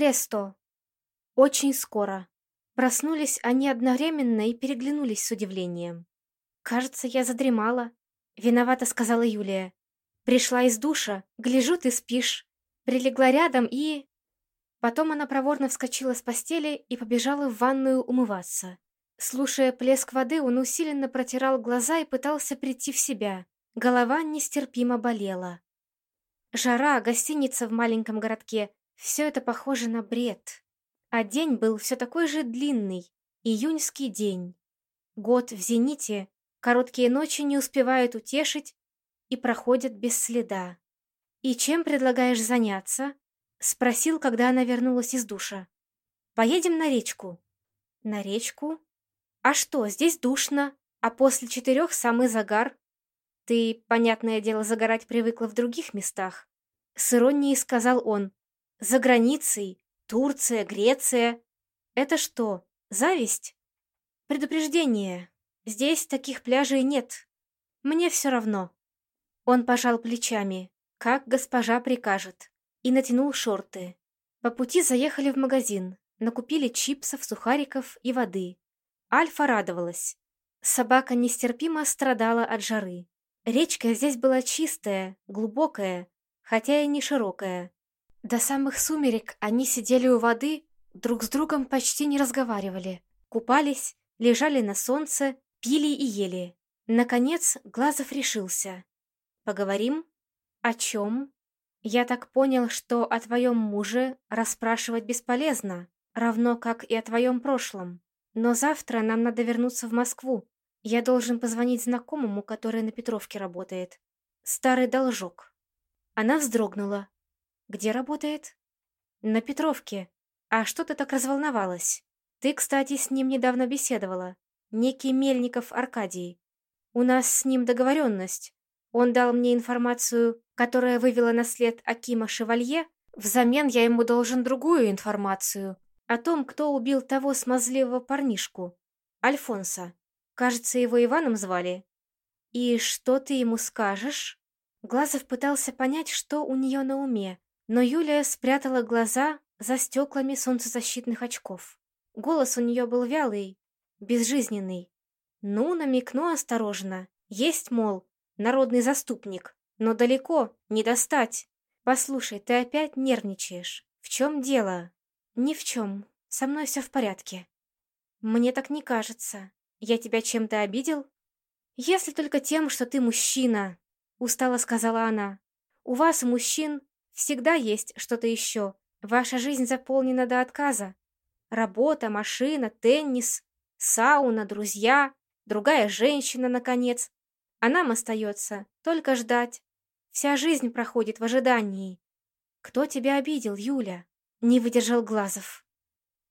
Престо. Очень скоро. Проснулись они одновременно и переглянулись с удивлением. «Кажется, я задремала», — виновата сказала Юлия. «Пришла из душа, гляжу, ты спишь». Прилегла рядом и... Потом она проворно вскочила с постели и побежала в ванную умываться. Слушая плеск воды, он усиленно протирал глаза и пытался прийти в себя. Голова нестерпимо болела. Жара, гостиница в маленьком городке — все это похоже на бред. А день был все такой же длинный, июньский день. Год в зените, короткие ночи не успевают утешить и проходят без следа. «И чем предлагаешь заняться?» — спросил, когда она вернулась из душа. «Поедем на речку». «На речку? А что, здесь душно, а после четырех самый загар. Ты, понятное дело, загорать привыкла в других местах». С иронией сказал он. «За границей, Турция, Греция. Это что, зависть? Предупреждение. Здесь таких пляжей нет. Мне все равно. Он пожал плечами, как госпожа прикажет, и натянул шорты. По пути заехали в магазин, накупили чипсов, сухариков и воды. Альфа радовалась. Собака нестерпимо страдала от жары. Речка здесь была чистая, глубокая, хотя и не широкая. До самых сумерек они сидели у воды, друг с другом почти не разговаривали. Купались, лежали на солнце, пили и ели. Наконец Глазов решился. «Поговорим? О чем?» «Я так понял, что о твоем муже расспрашивать бесполезно, равно как и о твоем прошлом. Но завтра нам надо вернуться в Москву. Я должен позвонить знакомому, который на Петровке работает. Старый должок». Она вздрогнула, где работает? На Петровке. А что ты так разволновалась? Ты, кстати, с ним недавно беседовала. Некий Мельников Аркадий. У нас с ним договоренность. Он дал мне информацию, которая вывела на след Акима Шевалье. Взамен я ему должен другую информацию. О том, кто убил того смазливого парнишку. Альфонса. Кажется, его Иваном звали. И что ты ему скажешь? Глазов пытался понять, что у нее на уме, но Юлия спрятала глаза за стеклами солнцезащитных очков. Голос у нее был вялый, безжизненный. Ну, намекну осторожно. Есть, мол, народный заступник, но далеко, не достать. Послушай, ты опять нервничаешь. В чем дело? Ни в чем. Со мной все в порядке. Мне так не кажется. Я тебя чем-то обидел? Если только тем, что ты мужчина, устало сказала она. У вас, мужчин, Всегда есть что-то еще. Ваша жизнь заполнена до отказа. Работа, машина, теннис, сауна, друзья, другая женщина, наконец. А нам остается только ждать. Вся жизнь проходит в ожидании. Кто тебя обидел, Юля? Не выдержал Глазов.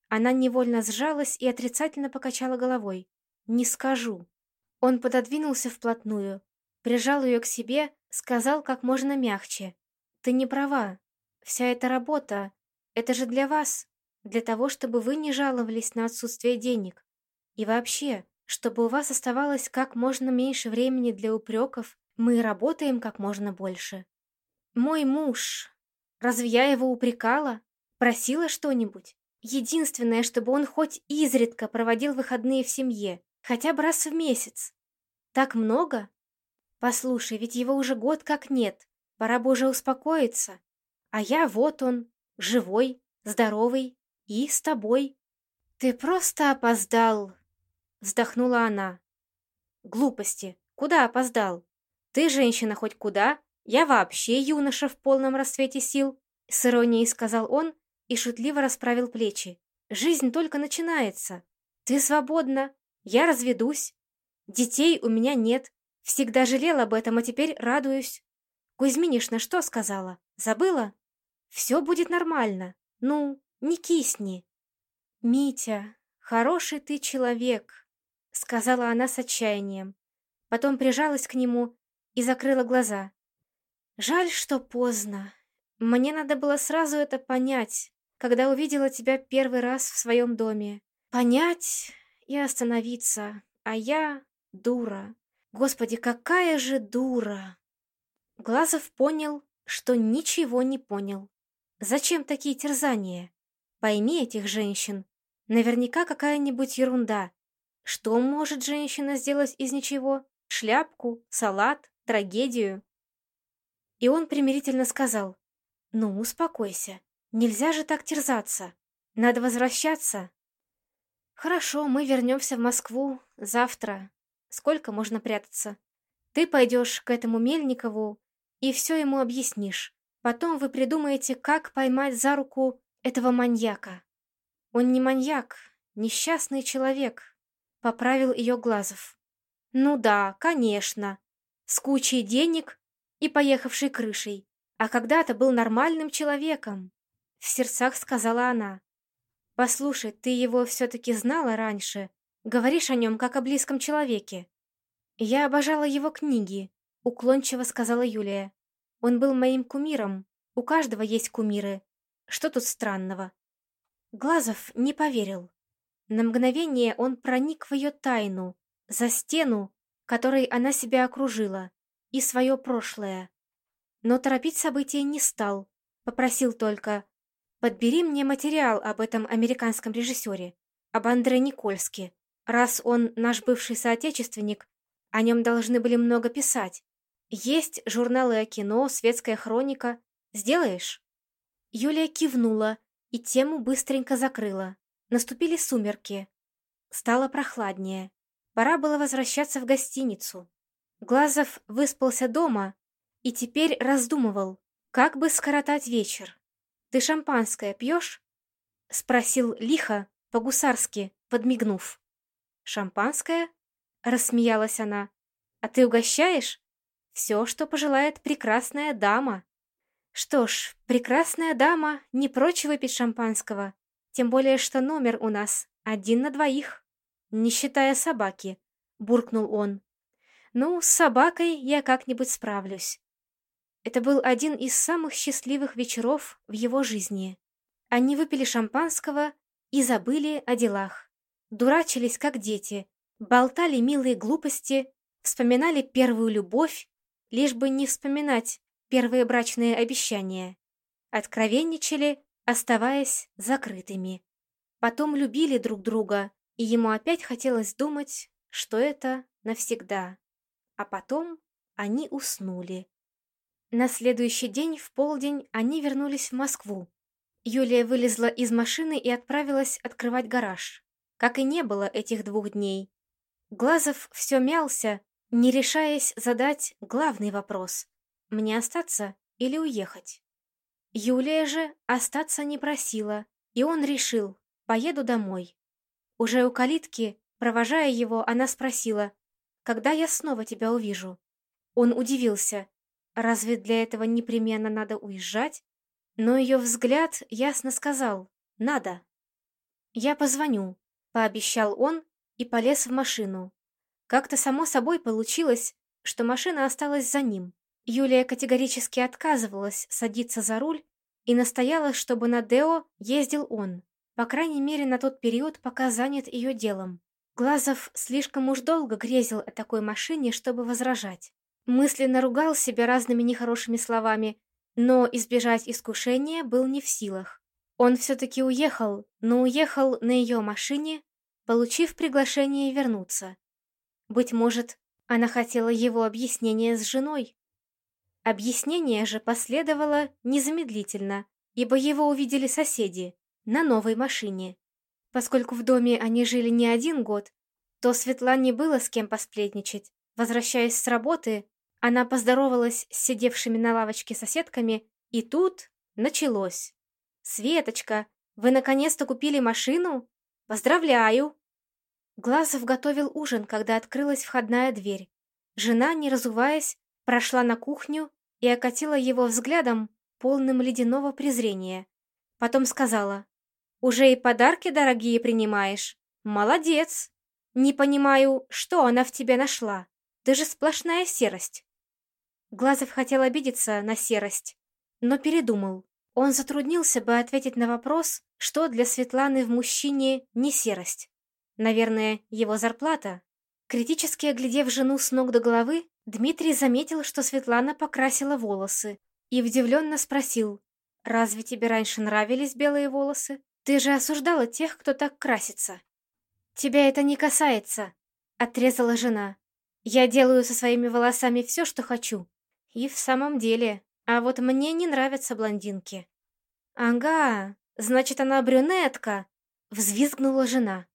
Она невольно сжалась и отрицательно покачала головой. Не скажу. Он пододвинулся вплотную, прижал ее к себе, сказал как можно мягче. Ты не права. Вся эта работа — это же для вас, для того, чтобы вы не жаловались на отсутствие денег. И вообще, чтобы у вас оставалось как можно меньше времени для упреков, мы работаем как можно больше. Мой муж... Разве я его упрекала? Просила что-нибудь? Единственное, чтобы он хоть изредка проводил выходные в семье, хотя бы раз в месяц. Так много? Послушай, ведь его уже год как нет. Пора бы уже успокоиться. А я вот он, живой, здоровый и с тобой. Ты просто опоздал, вздохнула она. Глупости. Куда опоздал? Ты женщина хоть куда? Я вообще юноша в полном расцвете сил, с иронией сказал он и шутливо расправил плечи. Жизнь только начинается. Ты свободна. Я разведусь. Детей у меня нет. Всегда жалел об этом, а теперь радуюсь. Кузьминишна что сказала? Забыла? Все будет нормально. Ну, не кисни. Митя, хороший ты человек, сказала она с отчаянием. Потом прижалась к нему и закрыла глаза. Жаль, что поздно. Мне надо было сразу это понять, когда увидела тебя первый раз в своем доме. Понять и остановиться. А я дура. Господи, какая же дура! Глазов понял, что ничего не понял. Зачем такие терзания? Пойми этих женщин. Наверняка какая-нибудь ерунда. Что может женщина сделать из ничего? Шляпку, салат, трагедию? И он примирительно сказал, «Ну, успокойся. Нельзя же так терзаться. Надо возвращаться». «Хорошо, мы вернемся в Москву завтра. Сколько можно прятаться? Ты пойдешь к этому Мельникову и все ему объяснишь. Потом вы придумаете, как поймать за руку этого маньяка. Он не маньяк, несчастный человек», — поправил ее Глазов. «Ну да, конечно. С кучей денег и поехавшей крышей. А когда-то был нормальным человеком», — в сердцах сказала она. «Послушай, ты его все-таки знала раньше. Говоришь о нем, как о близком человеке». «Я обожала его книги», — уклончиво сказала Юлия. «Он был моим кумиром. У каждого есть кумиры. Что тут странного?» Глазов не поверил. На мгновение он проник в ее тайну, за стену, которой она себя окружила, и свое прошлое. Но торопить события не стал, попросил только Подбери мне материал об этом американском режиссере, об Андре Никольске. Раз он наш бывший соотечественник, о нем должны были много писать. Есть журналы о кино, светская хроника. Сделаешь?» Юлия кивнула и тему быстренько закрыла. Наступили сумерки. Стало прохладнее. Пора было возвращаться в гостиницу. Глазов выспался дома и теперь раздумывал, как бы скоротать вечер. «Ты шампанское пьешь?» — спросил лихо, по-гусарски, подмигнув. «Шампанское?» — рассмеялась она. «А ты угощаешь?» «Все, что пожелает прекрасная дама». «Что ж, прекрасная дама не прочь выпить шампанского, тем более что номер у нас один на двоих, не считая собаки», — буркнул он. «Ну, с собакой я как-нибудь справлюсь. Это был один из самых счастливых вечеров в его жизни. Они выпили шампанского и забыли о делах. Дурачились, как дети, болтали милые глупости, вспоминали первую любовь, лишь бы не вспоминать первые брачные обещания. Откровенничали, оставаясь закрытыми. Потом любили друг друга, и ему опять хотелось думать, что это навсегда. А потом они уснули. На следующий день в полдень они вернулись в Москву. Юлия вылезла из машины и отправилась открывать гараж. Как и не было этих двух дней. Глазов все мялся, не решаясь задать главный вопрос. Мне остаться или уехать? Юлия же остаться не просила, и он решил, поеду домой. Уже у калитки, провожая его, она спросила, «Когда я снова тебя увижу?» Он удивился, Разве для этого непременно надо уезжать? Но ее взгляд ясно сказал «надо». «Я позвоню», — пообещал он и полез в машину. Как-то само собой получилось, что машина осталась за ним. Юлия категорически отказывалась садиться за руль и настояла, чтобы на Део ездил он, по крайней мере на тот период, пока занят ее делом. Глазов слишком уж долго грезил о такой машине, чтобы возражать. Мысленно ругал себя разными нехорошими словами, но избежать искушения был не в силах. Он все-таки уехал, но уехал на ее машине, получив приглашение вернуться. Быть может, она хотела его объяснения с женой. Объяснение же последовало незамедлительно, ибо его увидели соседи на новой машине. Поскольку в доме они жили не один год, то Светлане было с кем посплетничать. Возвращаясь с работы, она поздоровалась с сидевшими на лавочке соседками, и тут началось. «Светочка, вы наконец-то купили машину? Поздравляю!» Глазов готовил ужин, когда открылась входная дверь. Жена, не разуваясь, прошла на кухню и окатила его взглядом, полным ледяного презрения. Потом сказала, «Уже и подарки дорогие принимаешь? Молодец! Не понимаю, что она в тебе нашла. Ты же сплошная серость. Глазов хотел обидеться на серость, но передумал. Он затруднился бы ответить на вопрос, что для Светланы в мужчине не серость. Наверное, его зарплата. Критически оглядев жену с ног до головы, Дмитрий заметил, что Светлана покрасила волосы, и удивленно спросил, «Разве тебе раньше нравились белые волосы?» Ты же осуждала тех, кто так красится. Тебя это не касается, отрезала жена. Я делаю со своими волосами все, что хочу. И в самом деле, а вот мне не нравятся блондинки. Ага, значит, она брюнетка, взвизгнула жена.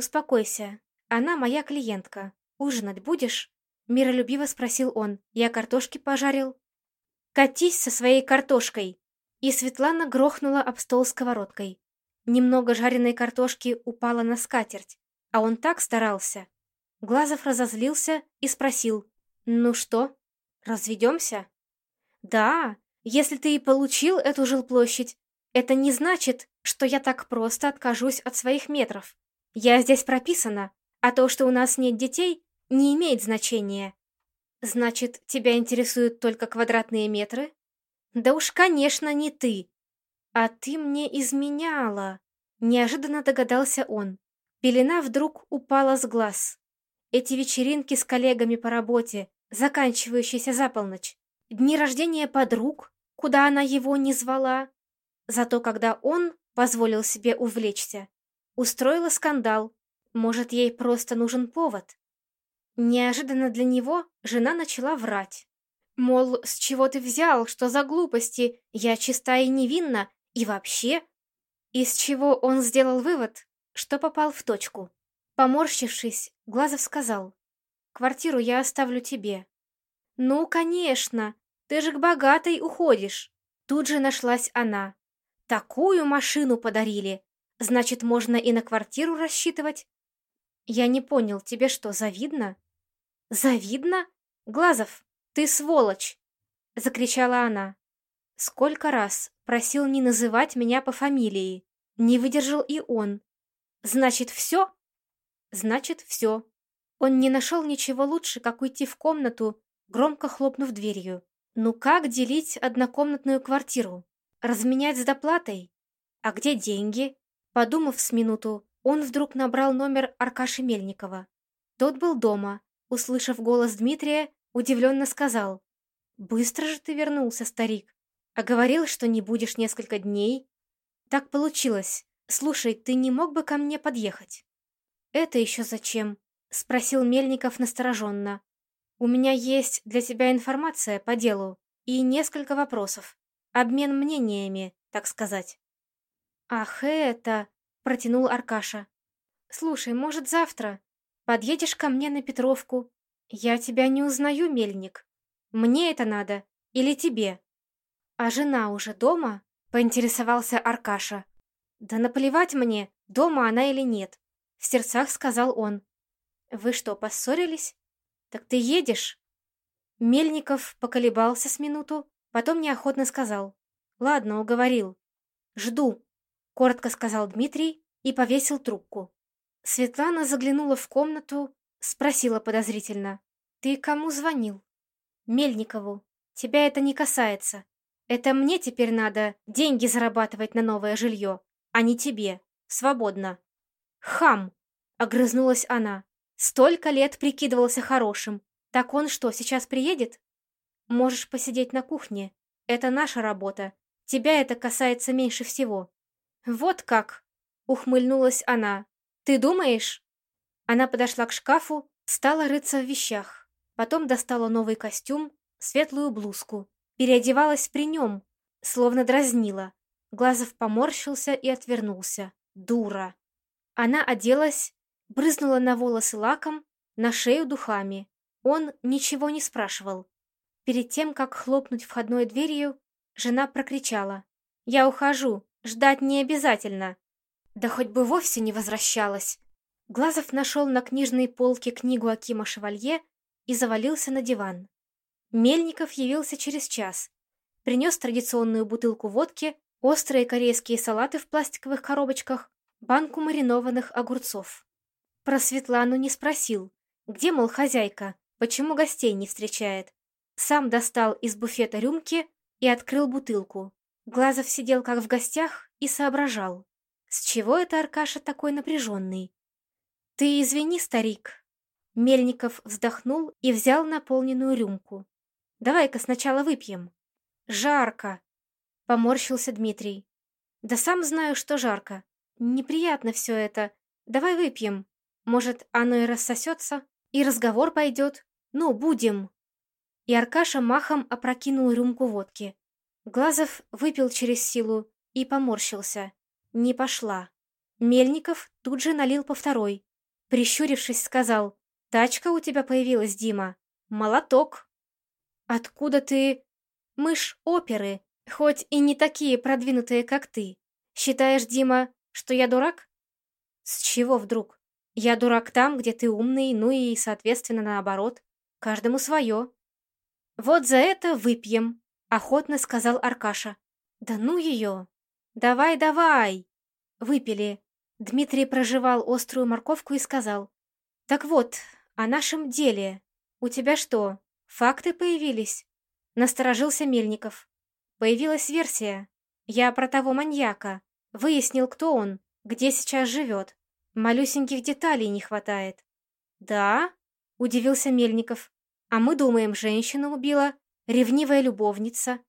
Успокойся, она моя клиентка. Ужинать будешь? Миролюбиво спросил он. Я картошки пожарил. Катись со своей картошкой. И Светлана грохнула об стол сковородкой. Немного жареной картошки упало на скатерть, а он так старался. Глазов разозлился и спросил. «Ну что, разведемся?» «Да, если ты и получил эту жилплощадь, это не значит, что я так просто откажусь от своих метров. Я здесь прописана, а то, что у нас нет детей, не имеет значения. Значит, тебя интересуют только квадратные метры? Да уж, конечно, не ты. А ты мне изменяла. Неожиданно догадался он. Пелена вдруг упала с глаз. Эти вечеринки с коллегами по работе, заканчивающиеся за полночь. Дни рождения подруг, куда она его не звала. Зато когда он позволил себе увлечься, устроила скандал. Может, ей просто нужен повод. Неожиданно для него жена начала врать. Мол, с чего ты взял, что за глупости, я чиста и невинна, и вообще... Из чего он сделал вывод, что попал в точку. Поморщившись, Глазов сказал, «Квартиру я оставлю тебе». «Ну, конечно, ты же к богатой уходишь». Тут же нашлась она. «Такую машину подарили. Значит, можно и на квартиру рассчитывать?» «Я не понял, тебе что, завидно?» «Завидно? Глазов, ты сволочь!» — закричала она. Сколько раз просил не называть меня по фамилии. Не выдержал и он. «Значит, все?» «Значит, все». Он не нашел ничего лучше, как уйти в комнату, громко хлопнув дверью. «Ну как делить однокомнатную квартиру? Разменять с доплатой? А где деньги?» Подумав с минуту, он вдруг набрал номер Аркаши Мельникова. Тот был дома. Услышав голос Дмитрия, удивленно сказал. «Быстро же ты вернулся, старик. А говорил, что не будешь несколько дней. Так получилось. Слушай, ты не мог бы ко мне подъехать?» «Это еще зачем?» — спросил Мельников настороженно. «У меня есть для тебя информация по делу и несколько вопросов. Обмен мнениями, так сказать». «Ах, это...» протянул Аркаша. «Слушай, может, завтра подъедешь ко мне на Петровку? Я тебя не узнаю, мельник. Мне это надо или тебе?» «А жена уже дома?» — поинтересовался Аркаша. «Да наплевать мне, дома она или нет», — в сердцах сказал он. «Вы что, поссорились? Так ты едешь?» Мельников поколебался с минуту, потом неохотно сказал. «Ладно, уговорил. Жду» коротко сказал Дмитрий и повесил трубку. Светлана заглянула в комнату, спросила подозрительно. «Ты кому звонил?» «Мельникову. Тебя это не касается. Это мне теперь надо деньги зарабатывать на новое жилье, а не тебе. Свободно». «Хам!» — огрызнулась она. «Столько лет прикидывался хорошим. Так он что, сейчас приедет?» «Можешь посидеть на кухне. Это наша работа. Тебя это касается меньше всего. «Вот как!» — ухмыльнулась она. «Ты думаешь?» Она подошла к шкафу, стала рыться в вещах. Потом достала новый костюм, светлую блузку. Переодевалась при нем, словно дразнила. Глазов поморщился и отвернулся. Дура. Она оделась, брызнула на волосы лаком, на шею духами. Он ничего не спрашивал. Перед тем, как хлопнуть входной дверью, жена прокричала. «Я ухожу. Ждать не обязательно. Да хоть бы вовсе не возвращалась. Глазов нашел на книжной полке книгу Акима Шевалье и завалился на диван. Мельников явился через час. Принес традиционную бутылку водки, острые корейские салаты в пластиковых коробочках, банку маринованных огурцов. Про Светлану не спросил. Где, мол, хозяйка? Почему гостей не встречает? Сам достал из буфета рюмки и открыл бутылку. Глазов сидел как в гостях и соображал, с чего это Аркаша такой напряженный. «Ты извини, старик». Мельников вздохнул и взял наполненную рюмку. «Давай-ка сначала выпьем». «Жарко», — поморщился Дмитрий. Да сам знаю, что жарко. Неприятно все это. Давай выпьем. Может, оно и рассосется, и разговор пойдет. Ну, будем. И Аркаша махом опрокинул рюмку водки. Глазов выпил через силу и поморщился. Не пошла. Мельников тут же налил по второй. Прищурившись, сказал, «Тачка у тебя появилась, Дима. Молоток». «Откуда ты...» «Мы ж оперы, хоть и не такие продвинутые, как ты. Считаешь, Дима, что я дурак?» «С чего вдруг? Я дурак там, где ты умный, ну и, соответственно, наоборот. Каждому свое». «Вот за это выпьем», — охотно сказал Аркаша. «Да ну ее! Давай, давай!» Выпили. Дмитрий прожевал острую морковку и сказал. «Так вот, о нашем деле. У тебя что, факты появились?» Насторожился Мельников. Появилась версия. Я про того маньяка. Выяснил, кто он, где сейчас живет. Малюсеньких деталей не хватает. «Да?» — удивился Мельников. «А мы думаем, женщину убила, ревнивая любовница.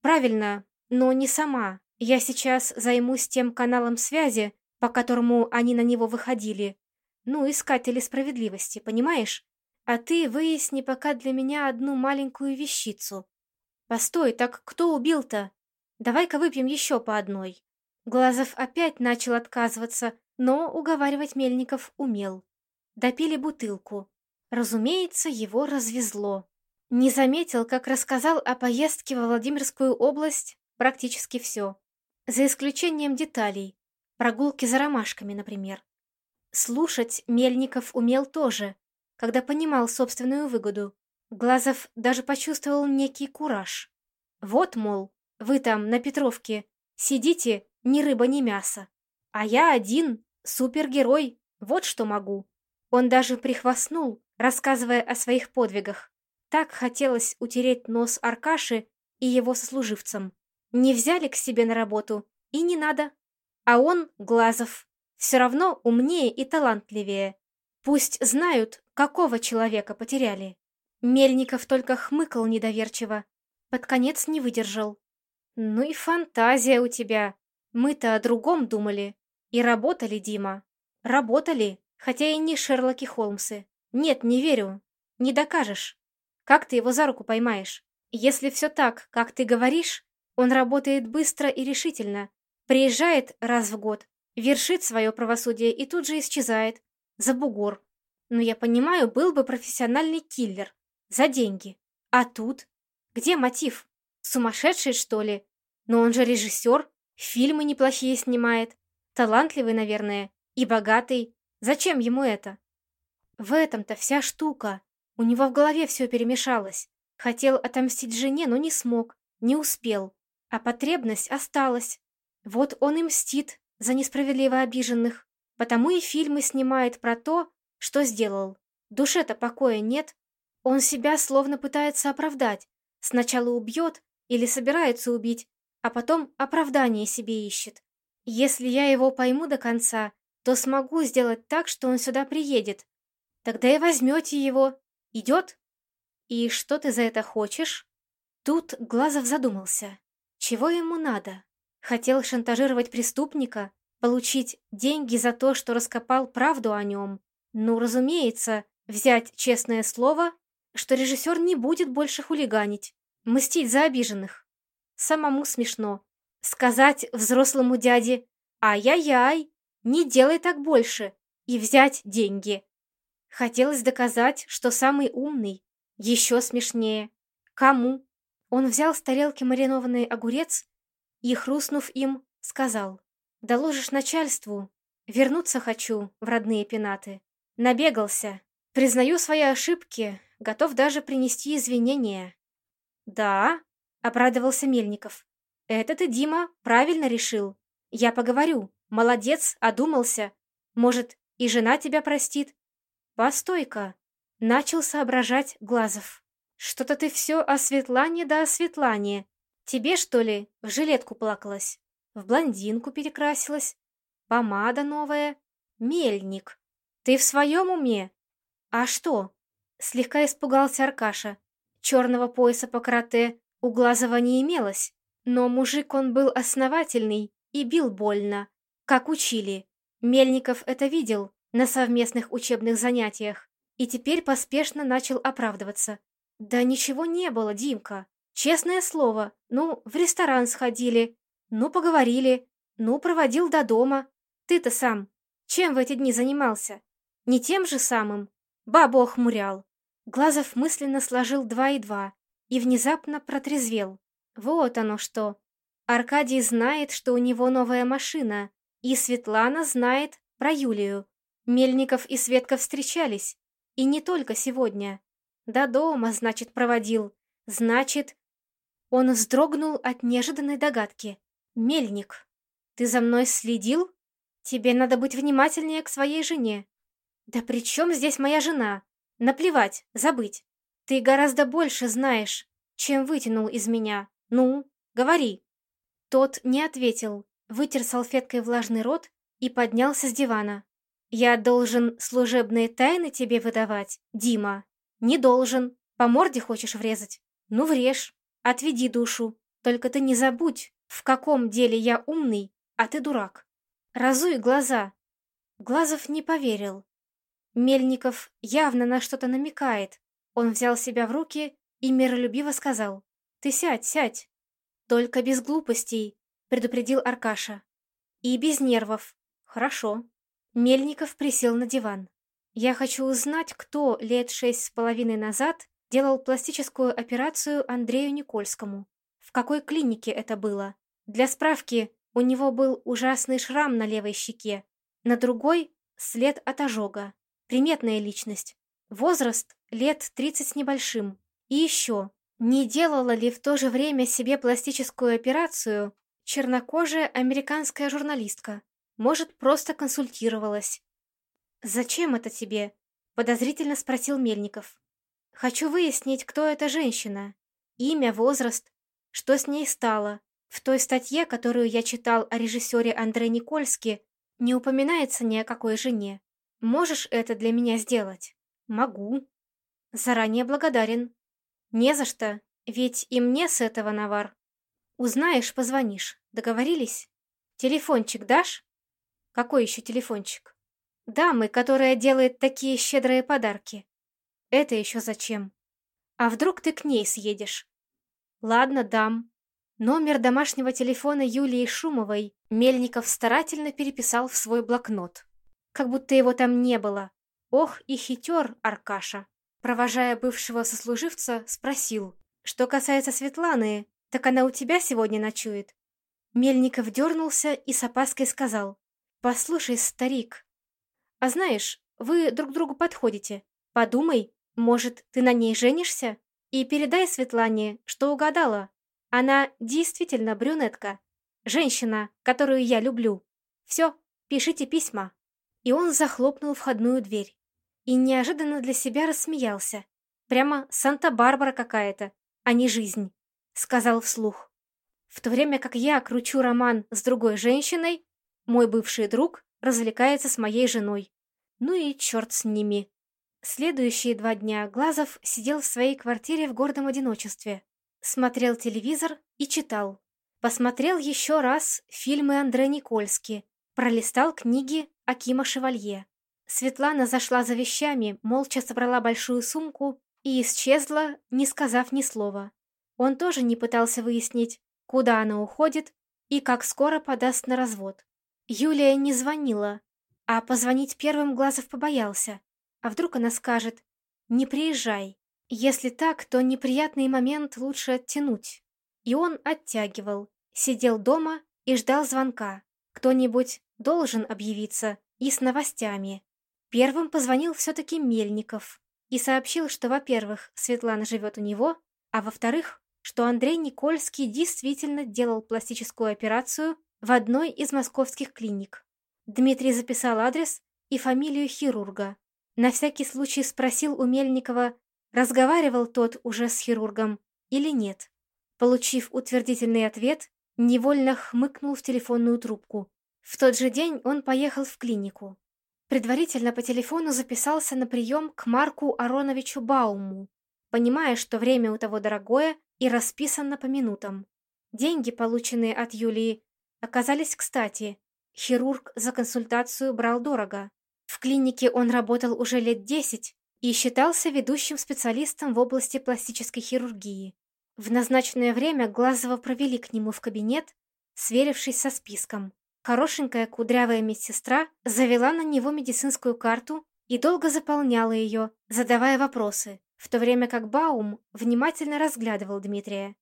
Правильно, но не сама. Я сейчас займусь тем каналом связи, по которому они на него выходили. Ну, искатели справедливости, понимаешь? А ты выясни пока для меня одну маленькую вещицу. Постой, так кто убил-то? Давай-ка выпьем еще по одной. Глазов опять начал отказываться, но уговаривать Мельников умел. Допили бутылку. Разумеется, его развезло. Не заметил, как рассказал о поездке во Владимирскую область практически все. За исключением деталей. Прогулки за ромашками, например. Слушать Мельников умел тоже, когда понимал собственную выгоду. Глазов даже почувствовал некий кураж. Вот, мол, вы там, на Петровке, сидите, ни рыба, ни мясо. А я один, супергерой, вот что могу. Он даже прихвастнул, рассказывая о своих подвигах. Так хотелось утереть нос Аркаши и его сослуживцам. Не взяли к себе на работу, и не надо. А он, Глазов, все равно умнее и талантливее. Пусть знают, какого человека потеряли. Мельников только хмыкал недоверчиво. Под конец не выдержал. Ну и фантазия у тебя. Мы-то о другом думали. И работали, Дима. Работали, хотя и не Шерлоки Холмсы. Нет, не верю. Не докажешь. Как ты его за руку поймаешь? Если все так, как ты говоришь, он работает быстро и решительно, Приезжает раз в год, вершит свое правосудие и тут же исчезает. За бугор. Но я понимаю, был бы профессиональный киллер. За деньги. А тут? Где мотив? Сумасшедший, что ли? Но он же режиссер, фильмы неплохие снимает. Талантливый, наверное, и богатый. Зачем ему это? В этом-то вся штука. У него в голове все перемешалось. Хотел отомстить жене, но не смог, не успел. А потребность осталась. Вот он и мстит за несправедливо обиженных. Потому и фильмы снимает про то, что сделал. Душе-то покоя нет. Он себя словно пытается оправдать. Сначала убьет или собирается убить, а потом оправдание себе ищет. Если я его пойму до конца, то смогу сделать так, что он сюда приедет. Тогда и возьмете его. Идет? И что ты за это хочешь? Тут Глазов задумался. Чего ему надо? Хотел шантажировать преступника, получить деньги за то, что раскопал правду о нем. Ну, разумеется, взять честное слово, что режиссер не будет больше хулиганить, мстить за обиженных. Самому смешно. Сказать взрослому дяде «Ай-яй-яй, не делай так больше» и взять деньги. Хотелось доказать, что самый умный. Еще смешнее. Кому? Он взял с тарелки маринованный огурец и, хрустнув им, сказал, «Доложишь начальству, вернуться хочу в родные пенаты. Набегался, признаю свои ошибки, готов даже принести извинения». «Да», — обрадовался Мельников, «это ты, Дима, правильно решил. Я поговорю, молодец, одумался. Может, и жена тебя простит?» «Постой-ка», — начал соображать Глазов. «Что-то ты все о Светлане да о Светлане. Тебе, что ли, в жилетку плакалась? В блондинку перекрасилась? Помада новая? Мельник. Ты в своем уме? А что? Слегка испугался Аркаша. Черного пояса по карате у Глазова не имелось, но мужик он был основательный и бил больно, как учили. Мельников это видел на совместных учебных занятиях и теперь поспешно начал оправдываться. «Да ничего не было, Димка. Честное слово. Ну, в ресторан сходили. Ну, поговорили. Ну, проводил до дома. Ты-то сам. Чем в эти дни занимался? Не тем же самым. Бабу охмурял». Глазов мысленно сложил два и два и внезапно протрезвел. Вот оно что. Аркадий знает, что у него новая машина, и Светлана знает про Юлию. Мельников и Светка встречались. И не только сегодня. До дома, значит, проводил. Значит... Он вздрогнул от неожиданной догадки. «Мельник, ты за мной следил? Тебе надо быть внимательнее к своей жене». «Да при чем здесь моя жена? Наплевать, забыть. Ты гораздо больше знаешь, чем вытянул из меня. Ну, говори». Тот не ответил, вытер салфеткой влажный рот и поднялся с дивана. «Я должен служебные тайны тебе выдавать, Дима?» «Не должен. По морде хочешь врезать? Ну, врежь. Отведи душу. Только ты не забудь, в каком деле я умный, а ты дурак. Разуй глаза». Глазов не поверил. Мельников явно на что-то намекает. Он взял себя в руки и миролюбиво сказал. «Ты сядь, сядь. Только без глупостей», — предупредил Аркаша. «И без нервов. Хорошо». Мельников присел на диван. «Я хочу узнать, кто лет шесть с половиной назад делал пластическую операцию Андрею Никольскому. В какой клинике это было? Для справки, у него был ужасный шрам на левой щеке, на другой — след от ожога. Приметная личность. Возраст — лет 30 с небольшим. И еще, не делала ли в то же время себе пластическую операцию чернокожая американская журналистка? Может, просто консультировалась. «Зачем это тебе?» — подозрительно спросил Мельников. «Хочу выяснить, кто эта женщина. Имя, возраст, что с ней стало. В той статье, которую я читал о режиссере Андре Никольске, не упоминается ни о какой жене. Можешь это для меня сделать?» «Могу». «Заранее благодарен». «Не за что, ведь и мне с этого навар. Узнаешь, позвонишь. Договорились? Телефончик дашь?» Какой еще телефончик? Дамы, которая делает такие щедрые подарки. Это еще зачем? А вдруг ты к ней съедешь? Ладно, дам. Номер домашнего телефона Юлии Шумовой Мельников старательно переписал в свой блокнот. Как будто его там не было. Ох и хитер Аркаша. Провожая бывшего сослуживца, спросил. Что касается Светланы, так она у тебя сегодня ночует? Мельников дернулся и с опаской сказал. «Послушай, старик, а знаешь, вы друг другу подходите. Подумай, может, ты на ней женишься? И передай Светлане, что угадала. Она действительно брюнетка. Женщина, которую я люблю. Все, пишите письма». И он захлопнул входную дверь. И неожиданно для себя рассмеялся. Прямо Санта-Барбара какая-то, а не жизнь, сказал вслух. В то время как я кручу роман с другой женщиной, мой бывший друг развлекается с моей женой. Ну и черт с ними. Следующие два дня Глазов сидел в своей квартире в гордом одиночестве. Смотрел телевизор и читал. Посмотрел еще раз фильмы Андре Никольски. Пролистал книги Акима Шевалье. Светлана зашла за вещами, молча собрала большую сумку и исчезла, не сказав ни слова. Он тоже не пытался выяснить, куда она уходит и как скоро подаст на развод. Юлия не звонила, а позвонить первым Глазов побоялся. А вдруг она скажет «Не приезжай». Если так, то неприятный момент лучше оттянуть. И он оттягивал, сидел дома и ждал звонка. Кто-нибудь должен объявиться и с новостями. Первым позвонил все-таки Мельников и сообщил, что, во-первых, Светлана живет у него, а во-вторых, что Андрей Никольский действительно делал пластическую операцию в одной из московских клиник. Дмитрий записал адрес и фамилию хирурга. На всякий случай спросил у Мельникова, разговаривал тот уже с хирургом или нет. Получив утвердительный ответ, невольно хмыкнул в телефонную трубку. В тот же день он поехал в клинику. Предварительно по телефону записался на прием к Марку Ароновичу Бауму, понимая, что время у того дорогое и расписано по минутам. Деньги, полученные от Юлии, оказались кстати. Хирург за консультацию брал дорого. В клинике он работал уже лет десять и считался ведущим специалистом в области пластической хирургии. В назначенное время Глазова провели к нему в кабинет, сверившись со списком. Хорошенькая кудрявая медсестра завела на него медицинскую карту и долго заполняла ее, задавая вопросы, в то время как Баум внимательно разглядывал Дмитрия.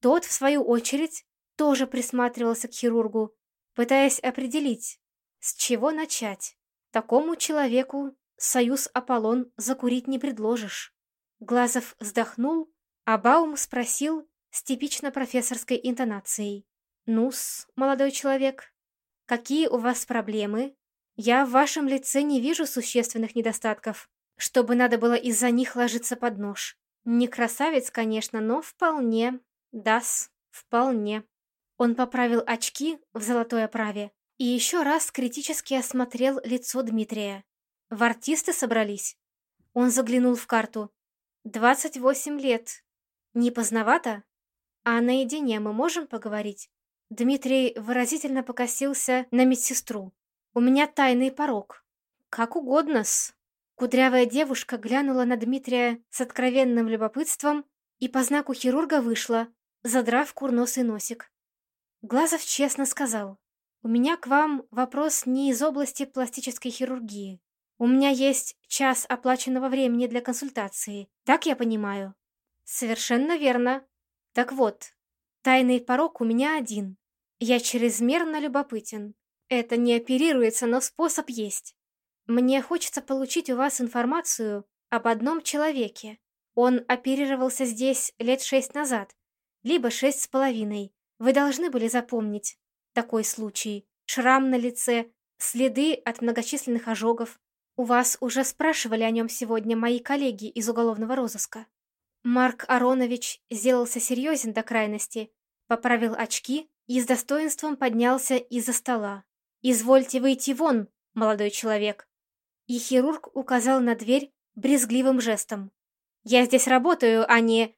Тот, в свою очередь, тоже присматривался к хирургу, пытаясь определить, с чего начать. Такому человеку союз Аполлон закурить не предложишь. Глазов вздохнул, а Баум спросил с типично профессорской интонацией. «Ну-с, молодой человек, какие у вас проблемы? Я в вашем лице не вижу существенных недостатков, чтобы надо было из-за них ложиться под нож. Не красавец, конечно, но вполне. Дас, вполне». Он поправил очки в золотой оправе и еще раз критически осмотрел лицо Дмитрия. В артисты собрались? Он заглянул в карту. «Двадцать восемь лет. Не поздновато? А наедине мы можем поговорить?» Дмитрий выразительно покосился на медсестру. «У меня тайный порог». «Как угодно-с». Кудрявая девушка глянула на Дмитрия с откровенным любопытством и по знаку хирурга вышла, задрав курносый носик. Глазов честно сказал, «У меня к вам вопрос не из области пластической хирургии. У меня есть час оплаченного времени для консультации. Так я понимаю? Совершенно верно. Так вот, тайный порог у меня один. Я чрезмерно любопытен. Это не оперируется, но способ есть. Мне хочется получить у вас информацию об одном человеке. Он оперировался здесь лет шесть назад, либо шесть с половиной. Вы должны были запомнить такой случай. Шрам на лице, следы от многочисленных ожогов, у вас уже спрашивали о нем сегодня мои коллеги из уголовного розыска. Марк Аронович сделался серьезен до крайности, поправил очки и с достоинством поднялся из-за стола. «Извольте выйти вон, молодой человек!» И хирург указал на дверь брезгливым жестом. «Я здесь работаю, а не...»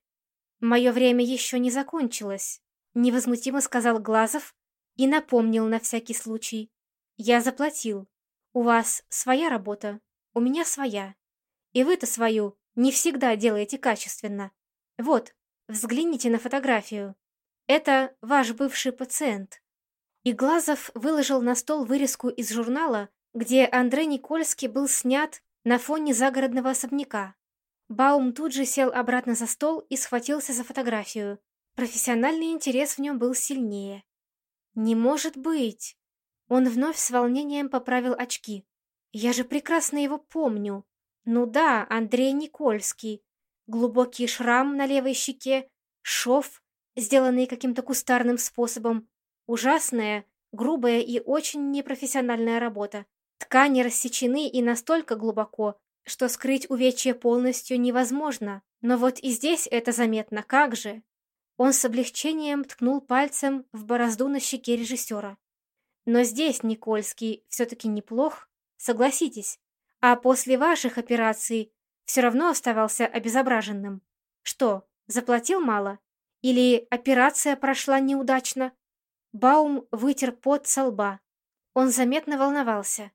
«Мое время еще не закончилось», — невозмутимо сказал Глазов и напомнил на всякий случай. «Я заплатил. У вас своя работа, у меня своя. И вы-то свою не всегда делаете качественно. Вот, взгляните на фотографию. Это ваш бывший пациент. И Глазов выложил на стол вырезку из журнала, где Андрей Никольский был снят на фоне загородного особняка. Баум тут же сел обратно за стол и схватился за фотографию. Профессиональный интерес в нем был сильнее. «Не может быть!» Он вновь с волнением поправил очки. «Я же прекрасно его помню. Ну да, Андрей Никольский. Глубокий шрам на левой щеке, шов, сделанный каким-то кустарным способом. Ужасная, грубая и очень непрофессиональная работа. Ткани рассечены и настолько глубоко, что скрыть увечье полностью невозможно. Но вот и здесь это заметно, как же!» Он с облегчением ткнул пальцем в борозду на щеке режиссера. Но здесь Никольский все-таки неплох, согласитесь. А после ваших операций все равно оставался обезображенным. Что, заплатил мало? Или операция прошла неудачно? Баум вытер пот со лба. Он заметно волновался.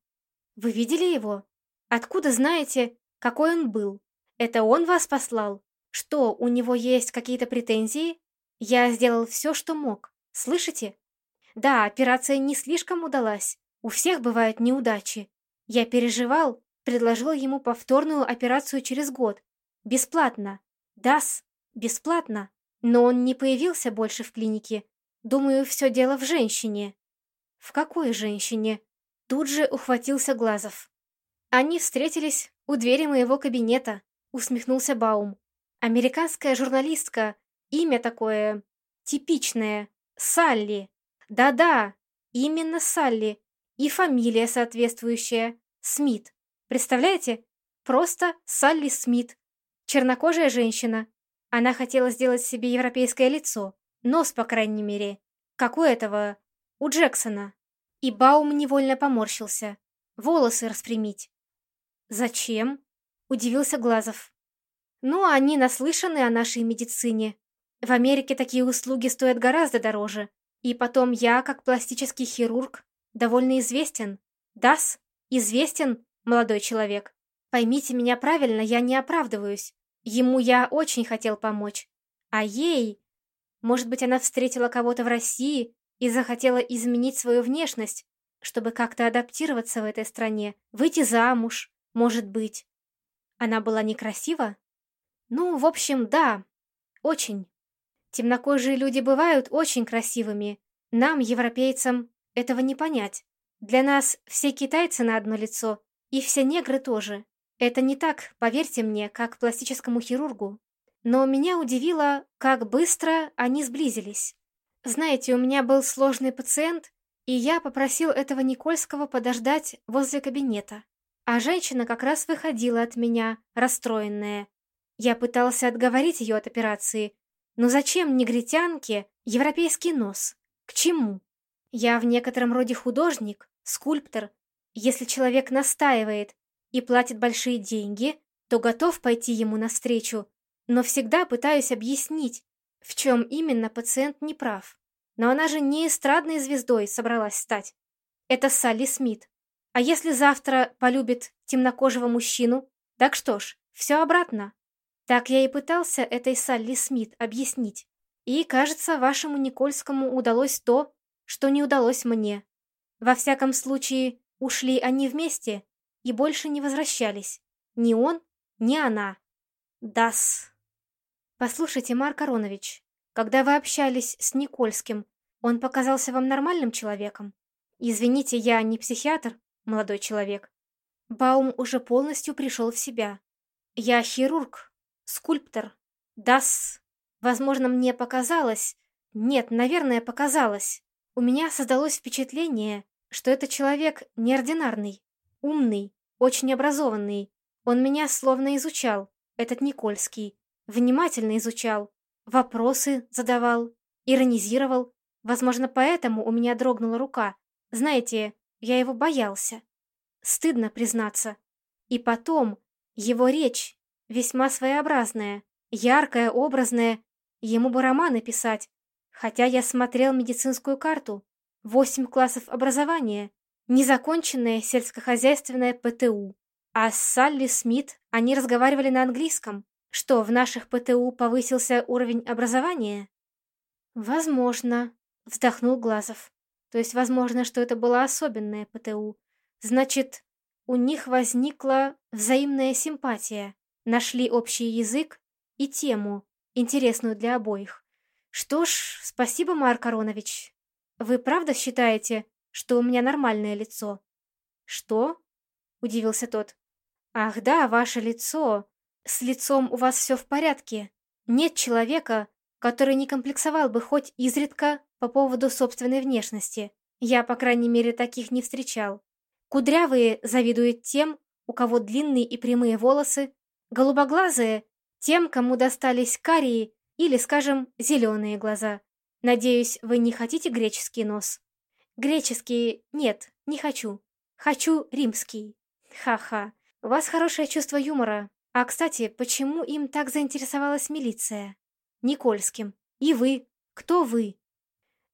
Вы видели его? Откуда знаете, какой он был? Это он вас послал? Что, у него есть какие-то претензии? Я сделал все, что мог. Слышите? Да, операция не слишком удалась. У всех бывают неудачи. Я переживал, предложил ему повторную операцию через год. Бесплатно. Дас, бесплатно. Но он не появился больше в клинике. Думаю, все дело в женщине. В какой женщине? Тут же ухватился Глазов. Они встретились у двери моего кабинета, усмехнулся Баум. Американская журналистка, имя такое типичное, Салли. Да-да, именно Салли. И фамилия соответствующая. Смит. Представляете? Просто Салли Смит. Чернокожая женщина. Она хотела сделать себе европейское лицо. Нос, по крайней мере. Как у этого, у Джексона. И Баум невольно поморщился. Волосы распрямить. «Зачем?» — удивился Глазов. «Ну, они наслышаны о нашей медицине. В Америке такие услуги стоят гораздо дороже. И потом я, как пластический хирург, довольно известен. Дас, известен, молодой человек. Поймите меня правильно, я не оправдываюсь. Ему я очень хотел помочь. А ей... Может быть, она встретила кого-то в России и захотела изменить свою внешность, чтобы как-то адаптироваться в этой стране, выйти замуж, может быть. Она была некрасива? Ну, в общем, да, очень. Темнокожие люди бывают очень красивыми. Нам, европейцам, этого не понять. Для нас все китайцы на одно лицо, и все негры тоже. Это не так, поверьте мне, как пластическому хирургу. Но меня удивило, как быстро они сблизились. Знаете, у меня был сложный пациент, и я попросил этого Никольского подождать возле кабинета. А женщина как раз выходила от меня, расстроенная. Я пытался отговорить ее от операции. Но зачем негритянке европейский нос? К чему? Я в некотором роде художник, скульптор. Если человек настаивает и платит большие деньги, то готов пойти ему навстречу, но всегда пытаюсь объяснить, в чем именно пациент не прав. Но она же не эстрадной звездой собралась стать. Это Салли Смит. А если завтра полюбит темнокожего мужчину? Так что ж, все обратно. Так я и пытался этой Салли Смит объяснить. И, кажется, вашему Никольскому удалось то, что не удалось мне. Во всяком случае, ушли они вместе и больше не возвращались. Ни он, ни она. Дас. Послушайте, Марк Аронович, когда вы общались с Никольским, он показался вам нормальным человеком? Извините, я не психиатр, молодой человек. Баум уже полностью пришел в себя. Я хирург, скульптор. Дас. Возможно, мне показалось... Нет, наверное, показалось. У меня создалось впечатление, что это человек неординарный, умный, очень образованный. Он меня словно изучал, этот Никольский. Внимательно изучал. Вопросы задавал, иронизировал. Возможно, поэтому у меня дрогнула рука. Знаете, я его боялся. Стыдно признаться. И потом, его речь весьма своеобразная, яркая, образная. Ему бы романы писать. Хотя я смотрел медицинскую карту. Восемь классов образования. Незаконченное сельскохозяйственное ПТУ. А с Салли Смит они разговаривали на английском. Что, в наших ПТУ повысился уровень образования? Возможно, вздохнул Глазов. То есть, возможно, что это была особенная ПТУ. Значит, у них возникла взаимная симпатия. Нашли общий язык и тему, интересную для обоих. Что ж, спасибо, Марк Аронович. Вы правда считаете, что у меня нормальное лицо? Что? Удивился тот. Ах да, ваше лицо. С лицом у вас все в порядке. Нет человека, который не комплексовал бы хоть изредка по поводу собственной внешности. Я, по крайней мере, таких не встречал. Кудрявые завидуют тем, у кого длинные и прямые волосы, голубоглазые — тем, кому достались карие или, скажем, зеленые глаза. Надеюсь, вы не хотите греческий нос? Греческий нет, не хочу. Хочу римский. Ха-ха. У вас хорошее чувство юмора. А, кстати, почему им так заинтересовалась милиция? Никольским. И вы. Кто вы?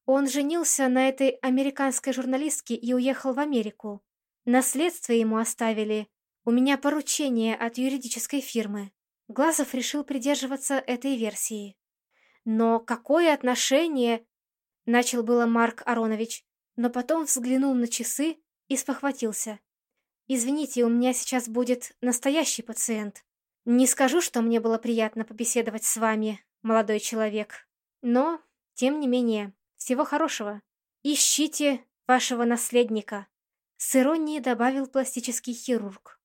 Он женился на этой американской журналистке и уехал в Америку. Наследство ему оставили. У меня поручение от юридической фирмы. Глазов решил придерживаться этой версии. Но какое отношение... Начал было Марк Аронович, но потом взглянул на часы и спохватился. «Извините, у меня сейчас будет настоящий пациент. Не скажу, что мне было приятно побеседовать с вами, молодой человек. Но, тем не менее, всего хорошего. Ищите вашего наследника», — с иронией добавил пластический хирург.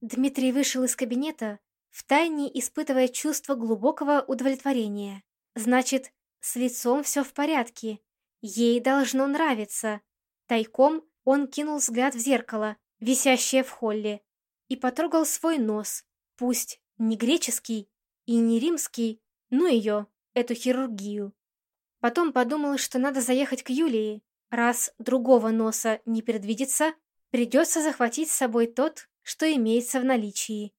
Дмитрий вышел из кабинета, втайне испытывая чувство глубокого удовлетворения. Значит, с лицом все в порядке. Ей должно нравиться. Тайком он кинул взгляд в зеркало, висящее в холле, и потрогал свой нос, пусть не греческий и не римский, ну ее, эту хирургию. Потом подумал, что надо заехать к Юлии. Раз другого носа не предвидится, придется захватить с собой тот, что имеется в наличии.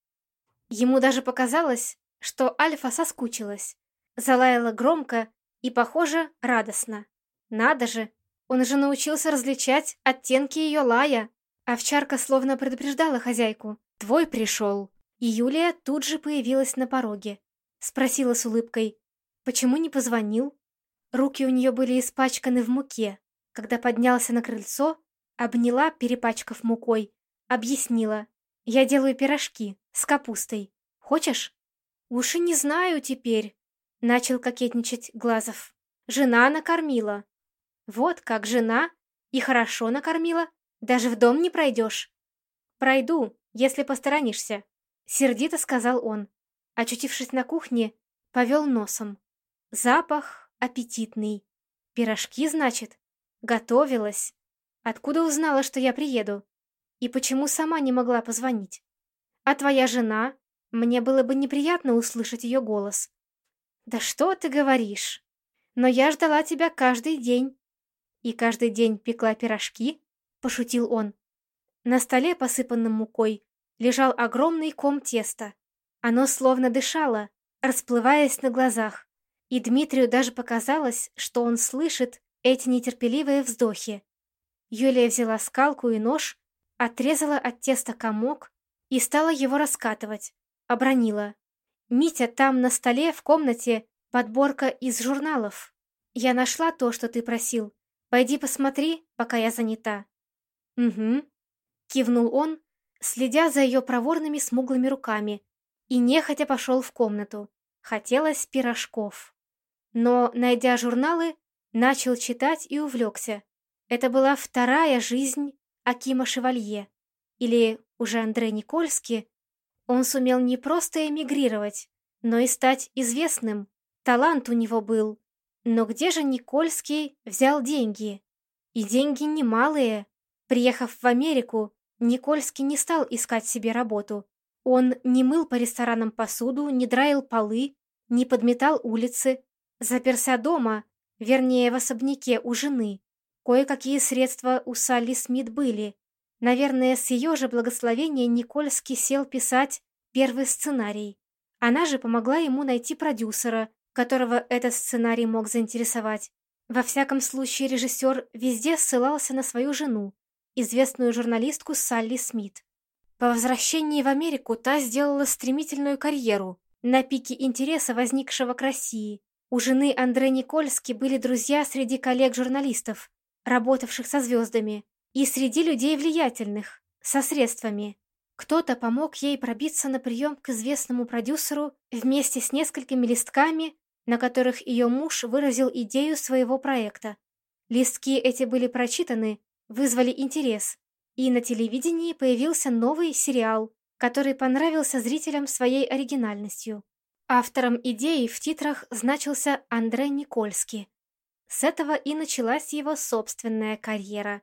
Ему даже показалось, что Альфа соскучилась, Залаяла громко и, похоже, радостно. Надо же, он же научился различать оттенки ее лая. Овчарка словно предупреждала хозяйку. «Твой пришел». И Юлия тут же появилась на пороге. Спросила с улыбкой, почему не позвонил? Руки у нее были испачканы в муке. Когда поднялся на крыльцо, обняла, перепачкав мукой, объяснила. «Я делаю пирожки с капустой. Хочешь?» «Уж и не знаю теперь», — начал кокетничать Глазов. «Жена накормила». «Вот как жена? И хорошо накормила? Даже в дом не пройдешь?» «Пройду, если посторонишься», — сердито сказал он. Очутившись на кухне, повел носом. Запах аппетитный. Пирожки, значит? Готовилась. Откуда узнала, что я приеду? И почему сама не могла позвонить? А твоя жена? Мне было бы неприятно услышать ее голос. Да что ты говоришь? Но я ждала тебя каждый день. И каждый день пекла пирожки? Пошутил он. На столе, посыпанном мукой, лежал огромный ком теста. Оно словно дышало, расплываясь на глазах. И Дмитрию даже показалось, что он слышит эти нетерпеливые вздохи. Юлия взяла скалку и нож, отрезала от теста комок и стала его раскатывать, обронила. «Митя, там на столе в комнате подборка из журналов. Я нашла то, что ты просил. Пойди посмотри, пока я занята». «Угу», — кивнул он, следя за ее проворными смуглыми руками, и нехотя пошел в комнату. Хотелось пирожков. Но, найдя журналы, начал читать и увлекся. Это была вторая жизнь Акима Шевалье. Или уже Андре Никольский. Он сумел не просто эмигрировать, но и стать известным. Талант у него был. Но где же Никольский взял деньги? И деньги немалые. Приехав в Америку, Никольский не стал искать себе работу. Он не мыл по ресторанам посуду, не драил полы, не подметал улицы, заперся дома, вернее, в особняке у жены. Кое-какие средства у Салли Смит были. Наверное, с ее же благословения Никольский сел писать первый сценарий. Она же помогла ему найти продюсера, которого этот сценарий мог заинтересовать. Во всяком случае, режиссер везде ссылался на свою жену, известную журналистку Салли Смит. По возвращении в Америку та сделала стремительную карьеру на пике интереса, возникшего к России. У жены Андре Никольски были друзья среди коллег-журналистов, работавших со звездами, и среди людей влиятельных, со средствами. Кто-то помог ей пробиться на прием к известному продюсеру вместе с несколькими листками, на которых ее муж выразил идею своего проекта. Листки эти были прочитаны вызвали интерес, и на телевидении появился новый сериал, который понравился зрителям своей оригинальностью. Автором идеи в титрах значился Андре Никольский. С этого и началась его собственная карьера.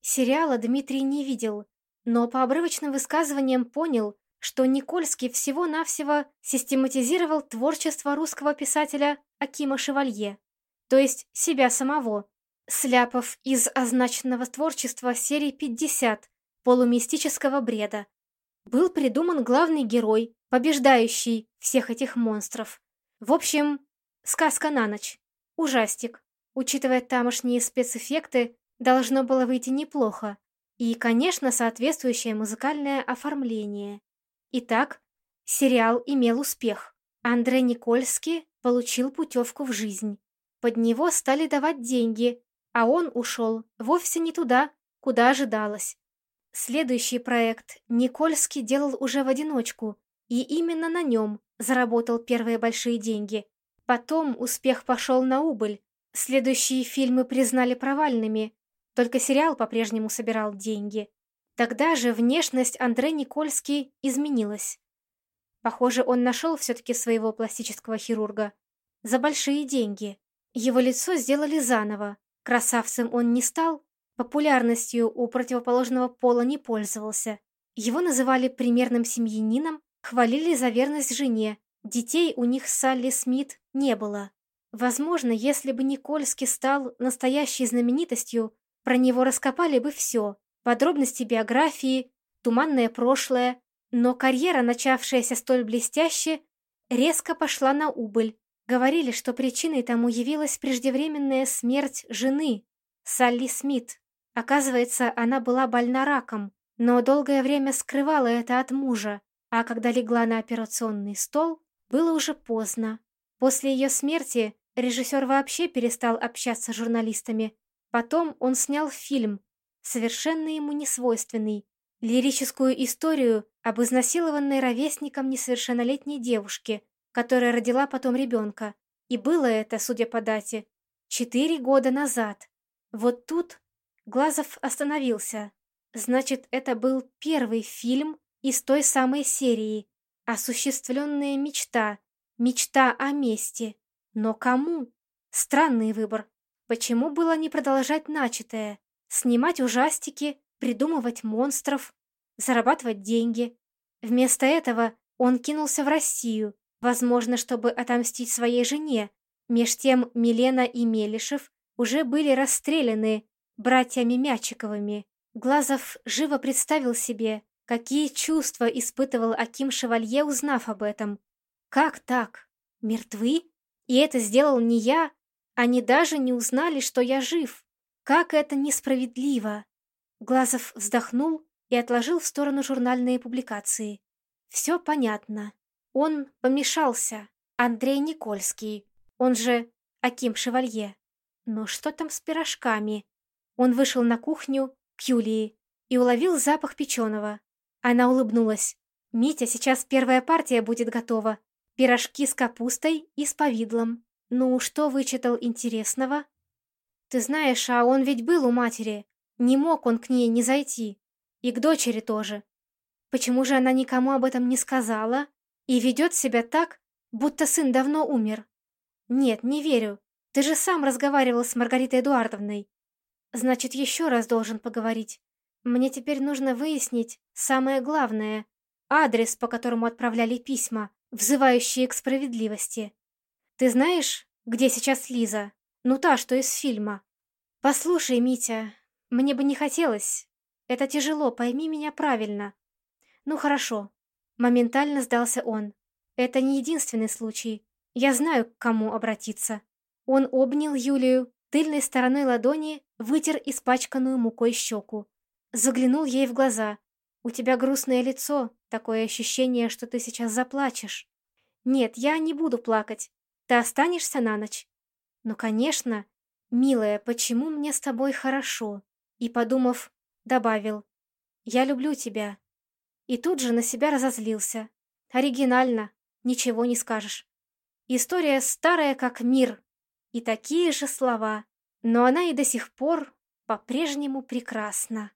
Сериала Дмитрий не видел, но по обрывочным высказываниям понял, что Никольский всего-навсего систематизировал творчество русского писателя Акима Шевалье, то есть себя самого, Сляпов из означенного творчества серии 50 полумистического бреда. Был придуман главный герой, побеждающий всех этих монстров. В общем, сказка на ночь. Ужастик. Учитывая тамошние спецэффекты, должно было выйти неплохо. И, конечно, соответствующее музыкальное оформление. Итак, сериал имел успех. Андрей Никольский получил путевку в жизнь. Под него стали давать деньги, а он ушел вовсе не туда, куда ожидалось. Следующий проект Никольский делал уже в одиночку, и именно на нем заработал первые большие деньги. Потом успех пошел на убыль. Следующие фильмы признали провальными, только сериал по-прежнему собирал деньги. Тогда же внешность Андре Никольский изменилась. Похоже, он нашел все-таки своего пластического хирурга. За большие деньги. Его лицо сделали заново, Красавцем он не стал, популярностью у противоположного пола не пользовался. Его называли примерным семьянином, хвалили за верность жене. Детей у них с Салли Смит не было. Возможно, если бы Никольский стал настоящей знаменитостью, про него раскопали бы все. Подробности биографии, туманное прошлое. Но карьера, начавшаяся столь блестяще, резко пошла на убыль. Говорили, что причиной тому явилась преждевременная смерть жены, Салли Смит. Оказывается, она была больна раком, но долгое время скрывала это от мужа, а когда легла на операционный стол, было уже поздно. После ее смерти режиссер вообще перестал общаться с журналистами. Потом он снял фильм, совершенно ему несвойственный, лирическую историю об изнасилованной ровесником несовершеннолетней девушке, которая родила потом ребенка. И было это, судя по дате, четыре года назад. Вот тут Глазов остановился. Значит, это был первый фильм из той самой серии. Осуществленная мечта. Мечта о мести. Но кому? Странный выбор. Почему было не продолжать начатое? Снимать ужастики, придумывать монстров, зарабатывать деньги. Вместо этого он кинулся в Россию, возможно, чтобы отомстить своей жене. Меж тем Милена и Мелишев уже были расстреляны братьями Мячиковыми. Глазов живо представил себе, какие чувства испытывал Аким Шевалье, узнав об этом. Как так? Мертвы? И это сделал не я? Они даже не узнали, что я жив. Как это несправедливо! Глазов вздохнул и отложил в сторону журнальные публикации. Все понятно. Он помешался. Андрей Никольский. Он же Аким Шевалье. Но что там с пирожками? Он вышел на кухню к Юлии и уловил запах печеного. Она улыбнулась. «Митя, сейчас первая партия будет готова. Пирожки с капустой и с повидлом. Ну, что вычитал интересного?» «Ты знаешь, а он ведь был у матери. Не мог он к ней не зайти. И к дочери тоже. Почему же она никому об этом не сказала и ведет себя так, будто сын давно умер? Нет, не верю. Ты же сам разговаривал с Маргаритой Эдуардовной. Значит, еще раз должен поговорить. Мне теперь нужно выяснить самое главное — адрес, по которому отправляли письма, взывающие к справедливости. Ты знаешь, где сейчас Лиза? Ну, та, что из фильма. Послушай, Митя, мне бы не хотелось. Это тяжело, пойми меня правильно. Ну, хорошо. Моментально сдался он. Это не единственный случай. Я знаю, к кому обратиться. Он обнял Юлию, тыльной стороной ладони вытер испачканную мукой щеку. Заглянул ей в глаза. «У тебя грустное лицо, такое ощущение, что ты сейчас заплачешь». «Нет, я не буду плакать. Ты останешься на ночь?» «Ну, конечно. Милая, почему мне с тобой хорошо?» И, подумав, добавил. «Я люблю тебя». И тут же на себя разозлился. Оригинально, ничего не скажешь. История старая, как мир. И такие же слова но она и до сих пор по-прежнему прекрасна.